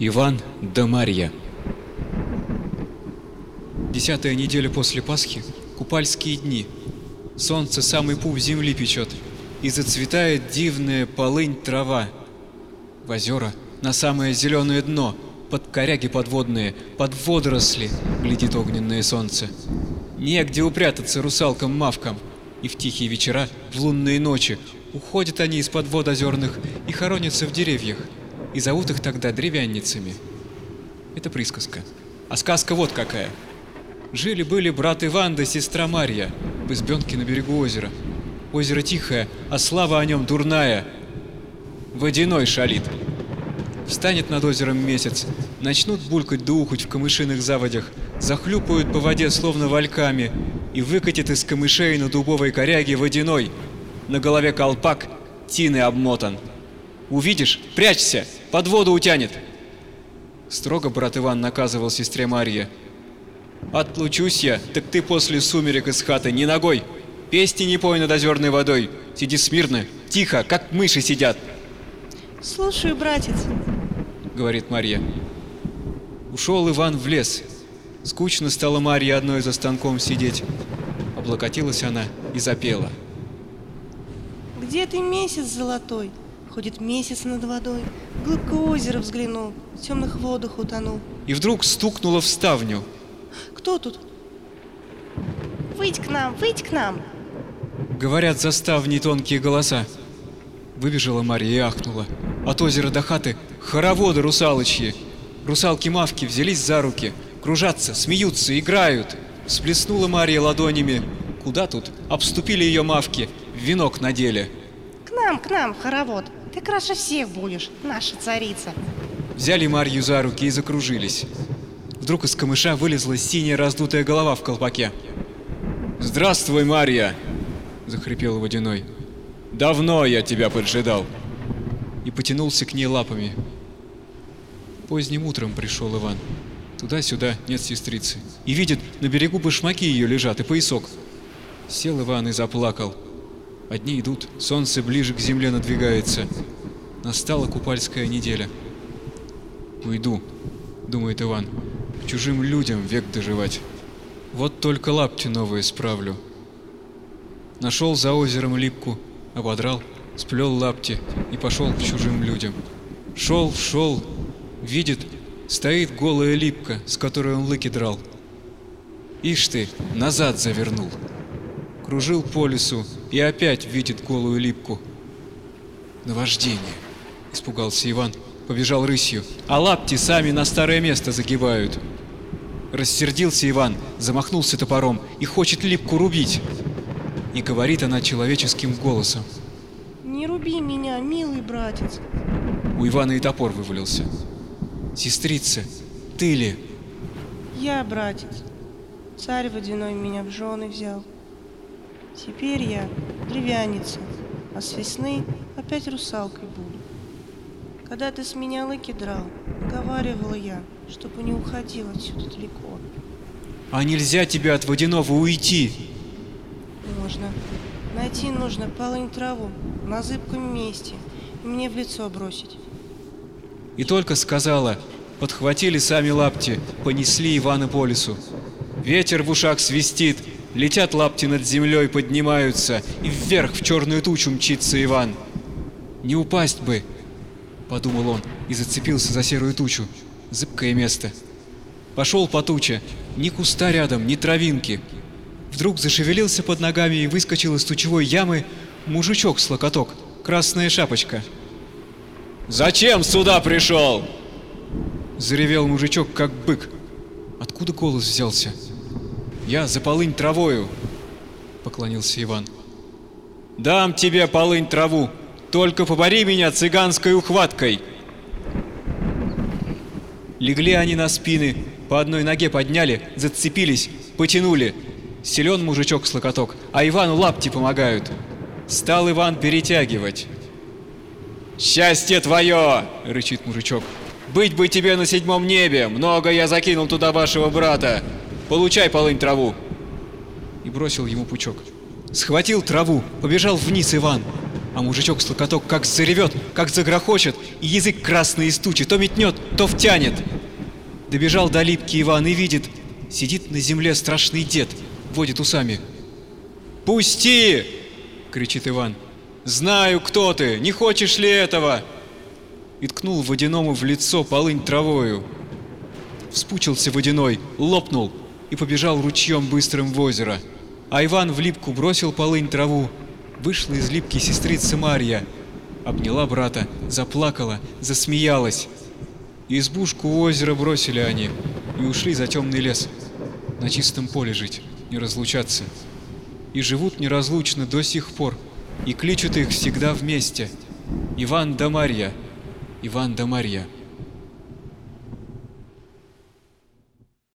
Иван да Марья Десятая неделя после Пасхи – купальские дни. Солнце самый пуп земли печет, и зацветает дивная полынь трава. В озера на самое зеленое дно, под коряги подводные, под водоросли глядит огненное солнце. Негде упрятаться русалкам-мавкам, и в тихие вечера, в лунные ночи уходят они из-под вод озерных и хоронятся в деревьях, и зовут их тогда древянницами. Это присказка. А сказка вот какая. Жили-были брат Иван да сестра Марья в избенке на берегу озера. Озеро тихое, а слава о нем дурная. Водяной шалит. Встанет над озером месяц, начнут булькать да ухать в камышиных заводях, захлюпают по воде словно вальками и выкатит из камышей на дубовой коряге водяной. На голове колпак, тины обмотан. Увидишь, прячься, под воду утянет. Строго брат Иван наказывал сестре Марье. Отлучусь я, так ты после сумерек из хаты не ногой. Песни не пой над озерной водой. Сиди смирно, тихо, как мыши сидят. Слушаю, братец, говорит Марья. Ушел Иван в лес. Скучно стало Марье одной за станком сидеть. Облокотилась она и запела. Где ты месяц золотой? Ходит месяц над водой. Глубко озера взглянул, в темных водах утонул. И вдруг стукнула в ставню. Кто тут? Выйдь к нам, выйдь к нам. Говорят за ставней тонкие голоса. Выбежала Марья и ахнула. От озера до хаты хороводы русалочьи. Русалки-мавки взялись за руки, кружатся, смеются, играют. Всплеснула Марья ладонями. Куда тут? Обступили ее мавки, венок надели. К нам, к нам, хоровод. Ты краше всех будешь, наша царица. Взяли Марью за руки и закружились. Вдруг из камыша вылезла синяя раздутая голова в колпаке. «Здравствуй, Марья!» – захрипел Водяной. «Давно я тебя поджидал!» И потянулся к ней лапами. Поздним утром пришел Иван. Туда-сюда нет сестрицы. И видит, на берегу башмаки ее лежат и поясок. Сел Иван и заплакал. Одни идут, солнце ближе к земле надвигается. Настала купальская неделя. «Уйду», — думает Иван, — «чужим людям век доживать. Вот только лапти новые справлю». Нашел за озером липку, ободрал, сплел лапти и пошел к чужим людям. Шел, шел, видит, стоит голая липка, с которой он лыки драл. Ишь ты, назад завернул. Кружил по лесу и опять видит голую липку. Наваждение, испугался Иван, побежал рысью, а лапти сами на старое место загибают. Рассердился Иван, замахнулся топором и хочет липку рубить. И говорит она человеческим голосом. Не руби меня, милый братец. У Ивана и топор вывалился. Сестрица, ты ли? Я, братец. Царь водяной меня в жены взял. Теперь я древяница, а с весны опять русалкой буду. Когда ты с меня лыки драл, говаривала я, чтобы не уходил отсюда далеко. А нельзя тебе от водяного уйти? Можно. Найти нужно полынь траву на зыбком месте и мне в лицо бросить. И только сказала, подхватили сами лапти, понесли Ивана по лесу. Ветер в ушах свистит, летят лапти над землей, поднимаются, и вверх в черную тучу мчится Иван. Не упасть бы, подумал он и зацепился за серую тучу. Зыбкое место. Пошел по туче, ни куста рядом, ни травинки. Вдруг зашевелился под ногами и выскочил из тучевой ямы мужичок с локоток, красная шапочка. «Зачем сюда пришел?» Заревел мужичок, как бык. Откуда голос взялся? «Я за полынь травою», — поклонился Иван. «Дам тебе полынь траву, только побори меня цыганской ухваткой!» Легли они на спины, по одной ноге подняли, зацепились, потянули. Силен мужичок с локоток, а Ивану лапти помогают. Стал Иван перетягивать. «Счастье твое!» — рычит мужичок. «Быть бы тебе на седьмом небе! Много я закинул туда вашего брата! Получай полынь траву!» И бросил ему пучок. Схватил траву, побежал вниз Иван. А мужичок-слокоток как заревет, как загрохочет, и язык красный истучит, то метнет, то втянет. Добежал до липки Иван и видит, сидит на земле страшный дед, водит усами. «Пусти!» — кричит Иван. «Знаю, кто ты! Не хочешь ли этого?» И ткнул водяному в лицо полынь травою. Вспучился водяной, лопнул и побежал ручьем быстрым в озеро. А Иван в липку бросил полынь траву. Вышла из липки сестрица Марья. Обняла брата, заплакала, засмеялась. Избушку у озера бросили они и ушли за темный лес. На чистом поле жить, не разлучаться. И живут неразлучно до сих пор, и кличут их всегда вместе. Иван да Марья, Иван да Марья.